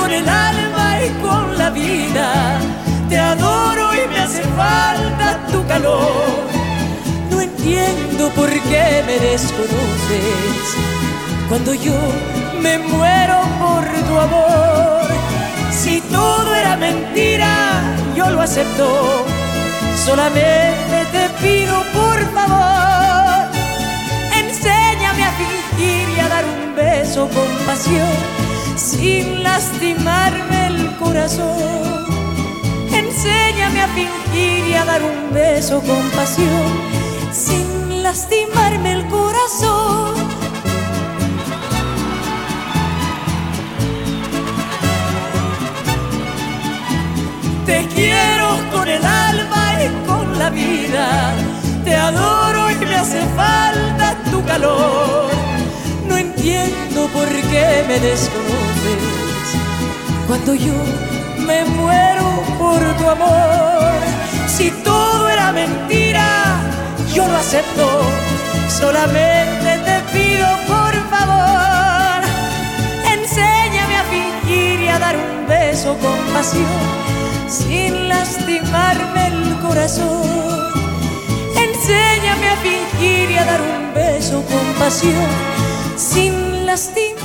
con el alma y con la vida. Te adoro y me hace falta tu calor. No entiendo por qué me desconoces cuando yo me muero por tu amor. Si todo era mentira, yo lo acepto. Solamente te pido por favor, enséñame a fingir y a dar un beso con pasión, sin lastimarme el corazón. Enséñame a fingir y a dar un beso con pasión, sin lastimarme el corazón. Entiendo por qué me desconoces cuando yo me muero por tu amor. Si todo era mentira, yo lo acepto. Solamente te pido por favor, enséñame a fingir y a dar un beso con pasión sin lastimarme el corazón. Enséñame a fingir y a dar un beso con pasión sin lastima.